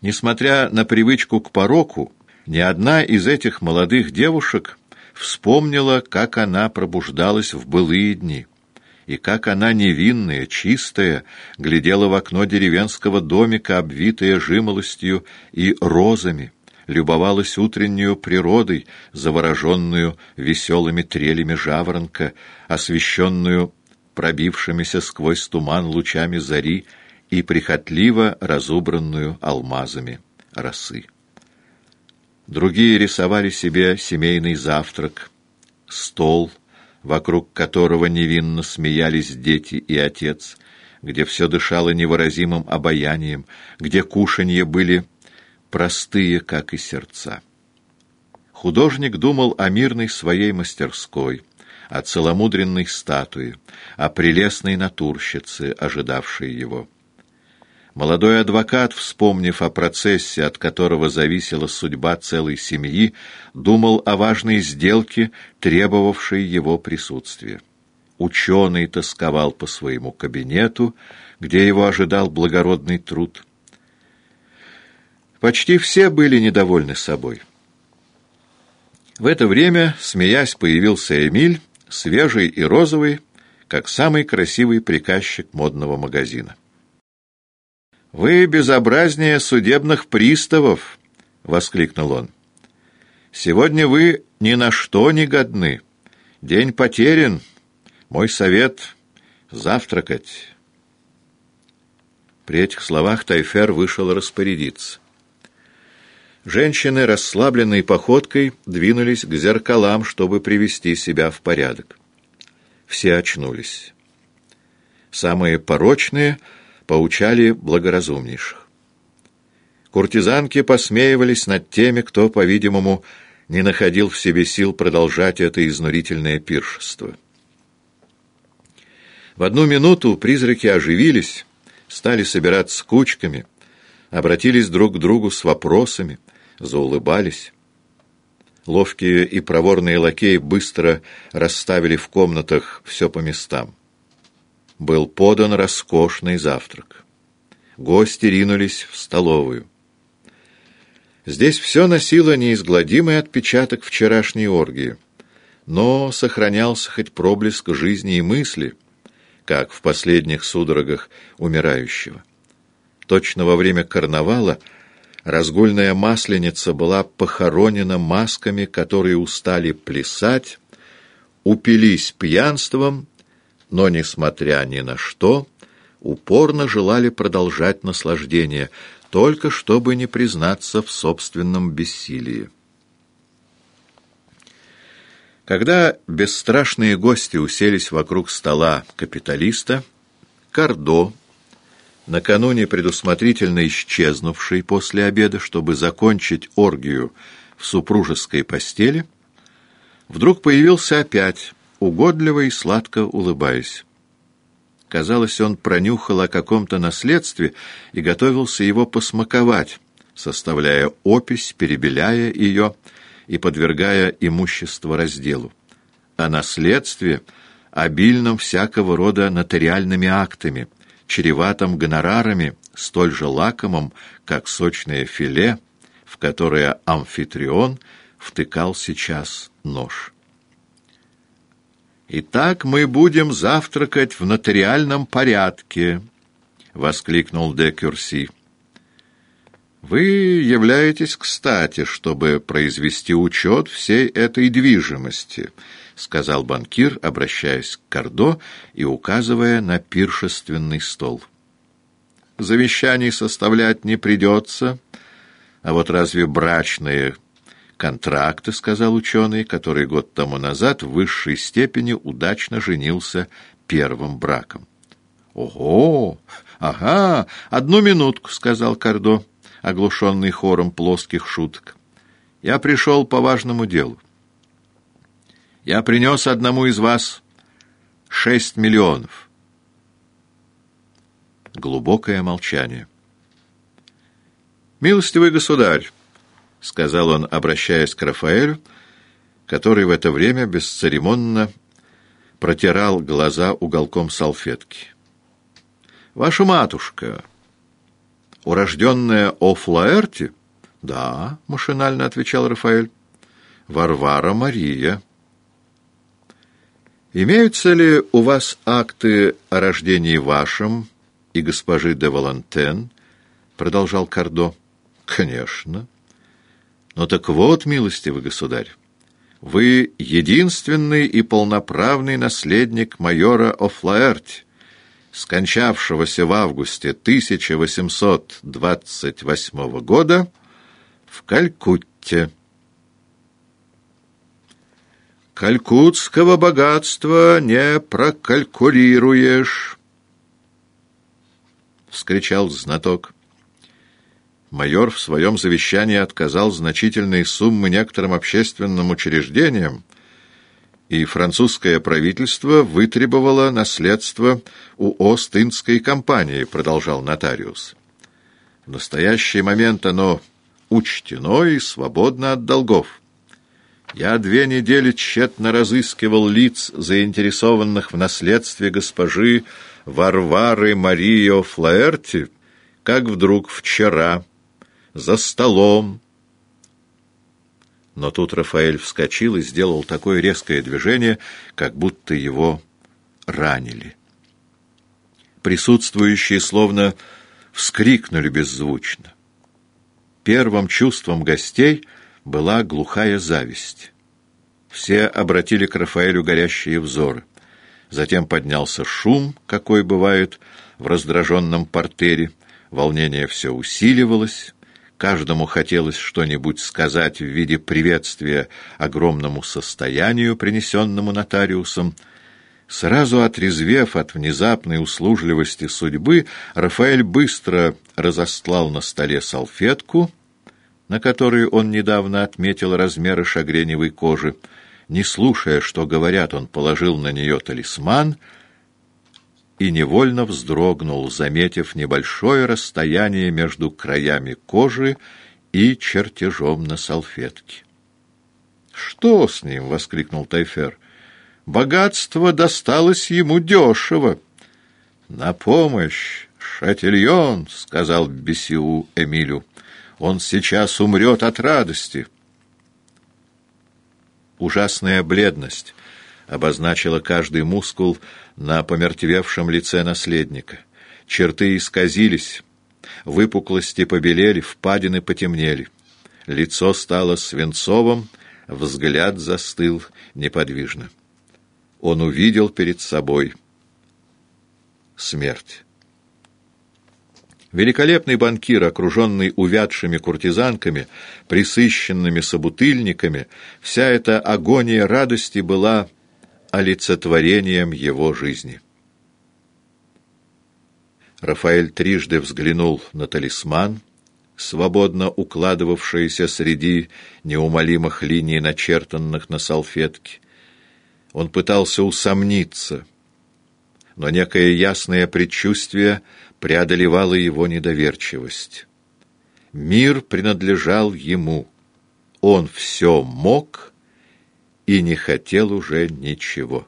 Несмотря на привычку к пороку, ни одна из этих молодых девушек вспомнила, как она пробуждалась в былые дни, и как она невинная, чистая, глядела в окно деревенского домика, обвитая жимолостью и розами, любовалась утреннюю природой, завороженную веселыми трелями жаворонка, освещенную пробившимися сквозь туман лучами зари и прихотливо разубранную алмазами росы. Другие рисовали себе семейный завтрак, стол, вокруг которого невинно смеялись дети и отец, где все дышало невыразимым обаянием, где кушанье были простые, как и сердца. Художник думал о мирной своей мастерской, о целомудренной статуе, о прелестной натурщице, ожидавшей его. Молодой адвокат, вспомнив о процессе, от которого зависела судьба целой семьи, думал о важной сделке, требовавшей его присутствия. Ученый тосковал по своему кабинету, где его ожидал благородный труд. Почти все были недовольны собой. В это время, смеясь, появился Эмиль, свежий и розовый, как самый красивый приказчик модного магазина. «Вы безобразнее судебных приставов!» — воскликнул он. «Сегодня вы ни на что не годны. День потерян. Мой совет — завтракать». При этих словах Тайфер вышел распорядиться. Женщины, расслабленной походкой, двинулись к зеркалам, чтобы привести себя в порядок. Все очнулись. Самые порочные — поучали благоразумнейших. Куртизанки посмеивались над теми, кто, по-видимому, не находил в себе сил продолжать это изнурительное пиршество. В одну минуту призраки оживились, стали собираться кучками, обратились друг к другу с вопросами, заулыбались. Ловкие и проворные лакеи быстро расставили в комнатах все по местам был подан роскошный завтрак. Гости ринулись в столовую. Здесь все носило неизгладимый отпечаток вчерашней оргии, но сохранялся хоть проблеск жизни и мысли, как в последних судорогах умирающего. Точно во время карнавала разгульная масленица была похоронена масками, которые устали плясать, упились пьянством но, несмотря ни на что, упорно желали продолжать наслаждение, только чтобы не признаться в собственном бессилии. Когда бесстрашные гости уселись вокруг стола капиталиста, Кардо, накануне предусмотрительно исчезнувший после обеда, чтобы закончить оргию в супружеской постели, вдруг появился опять, угодливо и сладко улыбаясь. Казалось, он пронюхал о каком-то наследстве и готовился его посмаковать, составляя опись, перебеляя ее и подвергая имущество разделу. О наследстве, обильном всякого рода нотариальными актами, чреватом гонорарами, столь же лакомым, как сочное филе, в которое амфитрион втыкал сейчас нож. «Итак, мы будем завтракать в нотариальном порядке», — воскликнул де Кюрси. «Вы являетесь кстати, чтобы произвести учет всей этой движимости», — сказал банкир, обращаясь к Кардо и указывая на пиршественный стол. «Завещаний составлять не придется, а вот разве брачные контракты, — сказал ученый, который год тому назад в высшей степени удачно женился первым браком. — Ого! Ага! Одну минутку, — сказал Кардо, оглушенный хором плоских шуток. — Я пришел по важному делу. Я принес одному из вас шесть миллионов. Глубокое молчание. «Милостивый государь!» — сказал он, обращаясь к Рафаэлю, который в это время бесцеремонно протирал глаза уголком салфетки. «Ваша матушка, Урожденная Офлаэрти? Да, машинально отвечал Рафаэль. Варвара Мария. Имеются ли у вас акты о рождении вашем и госпожи де Валантен? Продолжал Кардо. Конечно. Но так вот, милостивый государь, вы единственный и полноправный наследник майора Офлаэрти, скончавшегося в августе 1828 года в Калькутте. «Калькутского богатства не прокалькулируешь!» — вскричал знаток. Майор в своем завещании отказал значительные суммы некоторым общественным учреждениям, и французское правительство вытребовало наследство у Ост-Индской компании, продолжал нотариус. В настоящий момент оно учтено и свободно от долгов. Я две недели тщетно разыскивал лиц, заинтересованных в наследстве госпожи Варвары Марио Флаэрти, как вдруг вчера за столом но тут Рафаэль вскочил и сделал такое резкое движение, как будто его ранили. Присутствующие словно вскрикнули беззвучно. Первым чувством гостей была глухая зависть. Все обратили к Рафаэлю горящие взоры. Затем поднялся шум, какой бывает в раздраженном портере. Волнение все усиливалось. Каждому хотелось что-нибудь сказать в виде приветствия огромному состоянию, принесенному нотариусом. Сразу отрезвев от внезапной услужливости судьбы, Рафаэль быстро разостлал на столе салфетку, на которой он недавно отметил размеры шагреневой кожи. Не слушая, что говорят, он положил на нее талисман — и невольно вздрогнул, заметив небольшое расстояние между краями кожи и чертежом на салфетке. «Что с ним?» — воскликнул Тайфер. «Богатство досталось ему дешево». «На помощь, Шатильон!» — сказал Бесиу Эмилю. «Он сейчас умрет от радости». Ужасная бледность обозначила каждый мускул на помертвевшем лице наследника. Черты исказились, выпуклости побелели, впадины потемнели. Лицо стало свинцовым, взгляд застыл неподвижно. Он увидел перед собой смерть. Великолепный банкир, окруженный увядшими куртизанками, присыщенными собутыльниками, вся эта агония радости была олицетворением его жизни. Рафаэль трижды взглянул на талисман, свободно укладывавшийся среди неумолимых линий, начертанных на салфетке. Он пытался усомниться, но некое ясное предчувствие преодолевало его недоверчивость. Мир принадлежал ему. Он все мог и не хотел уже ничего.